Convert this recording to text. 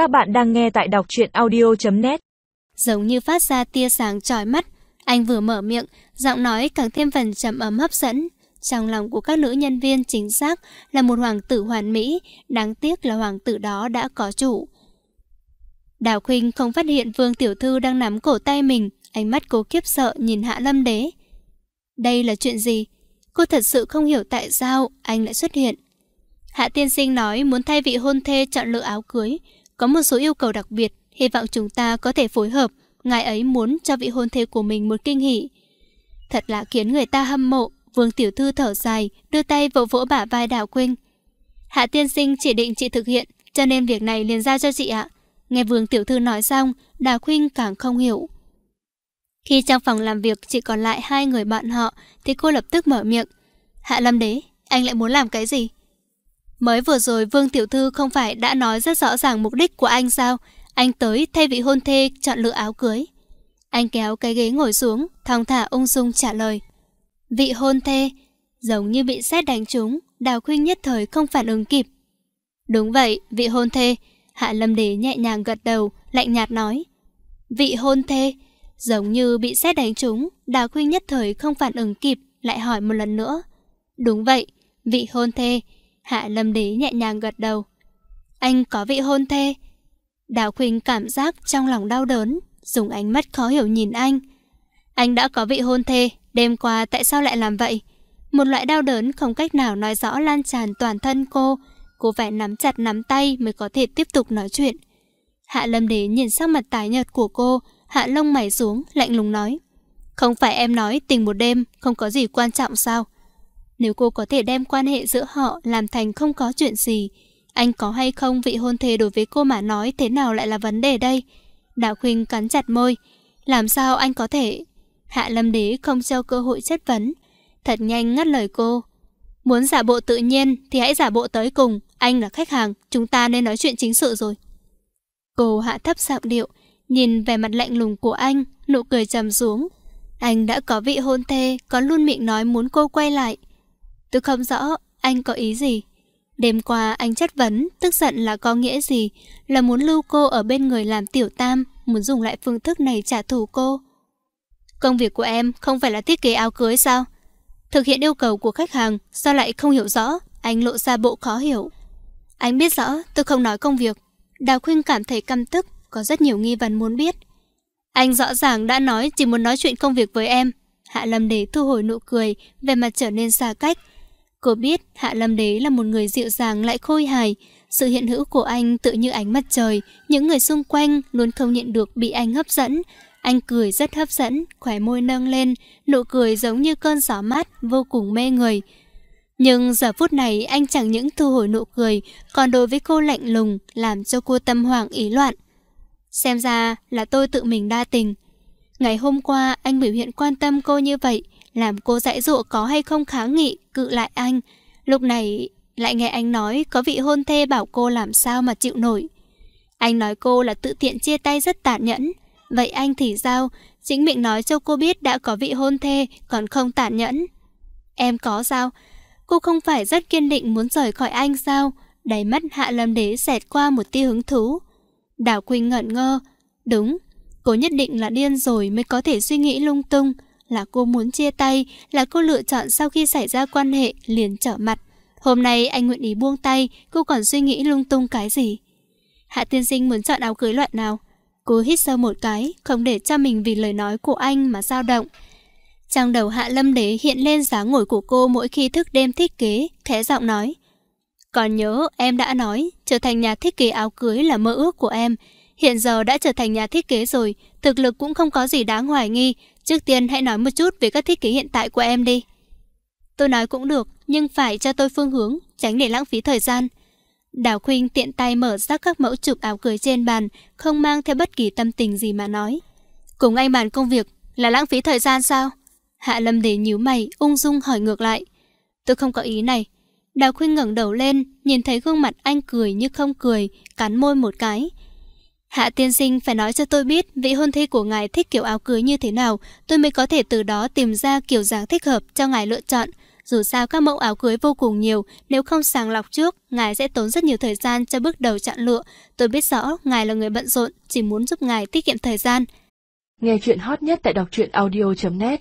Các bạn đang nghe tại đọc truyện audio.net Giống như phát ra tia sáng trói mắt, anh vừa mở miệng, giọng nói càng thêm phần trầm ấm hấp dẫn. Trong lòng của các nữ nhân viên chính xác là một hoàng tử hoàn mỹ, đáng tiếc là hoàng tử đó đã có chủ. Đào Khuynh không phát hiện Vương Tiểu Thư đang nắm cổ tay mình, ánh mắt cô kiếp sợ nhìn Hạ Lâm Đế. Đây là chuyện gì? Cô thật sự không hiểu tại sao anh lại xuất hiện. Hạ tiên sinh nói muốn thay vị hôn thê chọn lựa áo cưới, có một số yêu cầu đặc biệt, hy vọng chúng ta có thể phối hợp. Ngài ấy muốn cho vị hôn thê của mình một kinh hỉ. Thật là khiến người ta hâm mộ. Vương Tiểu Thư thở dài, đưa tay vỗ vỗ bả vai Đào Quynh. Hạ tiên sinh chỉ định chị thực hiện, cho nên việc này liền giao cho chị ạ. Nghe Vương Tiểu Thư nói xong, Đào Quynh càng không hiểu. Khi trong phòng làm việc chỉ còn lại hai người bạn họ, thì cô lập tức mở miệng. Hạ Lâm Đế, anh lại muốn làm cái gì? Mới vừa rồi Vương Tiểu Thư không phải đã nói rất rõ ràng mục đích của anh sao? Anh tới thay vị hôn thê chọn lựa áo cưới. Anh kéo cái ghế ngồi xuống, thong thả ung dung trả lời. Vị hôn thê, giống như bị xét đánh trúng, Đào Khuynh nhất thời không phản ứng kịp. Đúng vậy, vị hôn thê. Hạ Lâm Đế nhẹ nhàng gật đầu, lạnh nhạt nói. Vị hôn thê, giống như bị xét đánh trúng, Đào Khuynh nhất thời không phản ứng kịp, lại hỏi một lần nữa. Đúng vậy, vị hôn thê. Hạ Lâm Đế nhẹ nhàng gật đầu. Anh có vị hôn thê. Đào Khuynh cảm giác trong lòng đau đớn, dùng ánh mắt khó hiểu nhìn anh. Anh đã có vị hôn thê, đêm qua tại sao lại làm vậy? Một loại đau đớn không cách nào nói rõ lan tràn toàn thân cô. Cô phải nắm chặt nắm tay mới có thể tiếp tục nói chuyện. Hạ Lâm Đế nhìn sắc mặt tái nhợt của cô, hạ lông mày xuống, lạnh lùng nói. Không phải em nói tình một đêm, không có gì quan trọng sao? Nếu cô có thể đem quan hệ giữa họ làm thành không có chuyện gì, anh có hay không vị hôn thề đối với cô mà nói thế nào lại là vấn đề đây? Đạo Khuynh cắn chặt môi. Làm sao anh có thể... Hạ Lâm Đế không cho cơ hội chất vấn. Thật nhanh ngắt lời cô. Muốn giả bộ tự nhiên thì hãy giả bộ tới cùng. Anh là khách hàng, chúng ta nên nói chuyện chính sự rồi. Cô hạ thấp giọng điệu, nhìn vẻ mặt lạnh lùng của anh, nụ cười trầm xuống. Anh đã có vị hôn thê, có luôn miệng nói muốn cô quay lại. Tôi không rõ anh có ý gì. Đêm qua anh chất vấn, tức giận là có nghĩa gì, là muốn lưu cô ở bên người làm tiểu tam, muốn dùng lại phương thức này trả thù cô. Công việc của em không phải là thiết kế áo cưới sao? Thực hiện yêu cầu của khách hàng, sao lại không hiểu rõ? Anh lộ ra bộ khó hiểu. Anh biết rõ, tôi không nói công việc. Đào Khuynh cảm thấy căm tức, có rất nhiều nghi vấn muốn biết. Anh rõ ràng đã nói chỉ muốn nói chuyện công việc với em. Hạ Lâm Đế thu hồi nụ cười, về mặt trở nên xa cách. Cô biết Hạ Lâm Đế là một người dịu dàng lại khôi hài. Sự hiện hữu của anh tự như ánh mặt trời, những người xung quanh luôn không nhận được bị anh hấp dẫn. Anh cười rất hấp dẫn, khỏe môi nâng lên, nụ cười giống như cơn gió mát, vô cùng mê người. Nhưng giờ phút này anh chẳng những thu hồi nụ cười, còn đối với cô lạnh lùng, làm cho cô tâm hoảng ý loạn. Xem ra là tôi tự mình đa tình. Ngày hôm qua anh biểu hiện quan tâm cô như vậy, làm cô dãy dụa có hay không kháng nghị, cự lại anh. Lúc này lại nghe anh nói có vị hôn thê bảo cô làm sao mà chịu nổi. Anh nói cô là tự tiện chia tay rất tàn nhẫn. Vậy anh thì sao? Chính miệng nói cho cô biết đã có vị hôn thê còn không tàn nhẫn. Em có sao? Cô không phải rất kiên định muốn rời khỏi anh sao? Đáy mắt Hạ Lâm Đế xẹt qua một tia hứng thú. Đào Quỳnh ngẩn ngơ. Đúng, cô nhất định là điên rồi mới có thể suy nghĩ lung tung. Là cô muốn chia tay, là cô lựa chọn sau khi xảy ra quan hệ liền trở mặt. Hôm nay anh nguyện ý buông tay, cô còn suy nghĩ lung tung cái gì? Hạ tiên sinh muốn chọn áo cưới loại nào? Cô hít sâu một cái, không để cho mình vì lời nói của anh mà dao động. Trong đầu Hạ Lâm Đế hiện lên dáng ngồi của cô mỗi khi thức đêm thiết kế, khẽ giọng nói. Còn nhớ em đã nói, trở thành nhà thiết kế áo cưới là mơ ước của em. Hiện giờ đã trở thành nhà thiết kế rồi, thực lực cũng không có gì đáng hoài nghi. Trước tiên hãy nói một chút về các thiết kế hiện tại của em đi. Tôi nói cũng được, nhưng phải cho tôi phương hướng, tránh để lãng phí thời gian. Đào Khuynh tiện tay mở ra các mẫu chụp áo cưới trên bàn, không mang theo bất kỳ tâm tình gì mà nói. Cùng anh bàn công việc là lãng phí thời gian sao? Hạ Lâm để nhíu mày, ung dung hỏi ngược lại. Tôi không có ý này. Đào Khuynh ngẩng đầu lên, nhìn thấy gương mặt anh cười như không cười, cắn môi một cái. Hạ tiên sinh phải nói cho tôi biết vị hôn thê của ngài thích kiểu áo cưới như thế nào, tôi mới có thể từ đó tìm ra kiểu dáng thích hợp cho ngài lựa chọn. Dù sao các mẫu áo cưới vô cùng nhiều, nếu không sàng lọc trước, ngài sẽ tốn rất nhiều thời gian cho bước đầu chọn lựa. Tôi biết rõ, ngài là người bận rộn, chỉ muốn giúp ngài tiết kiệm thời gian. Nghe chuyện hot nhất tại đọc truyện audio.net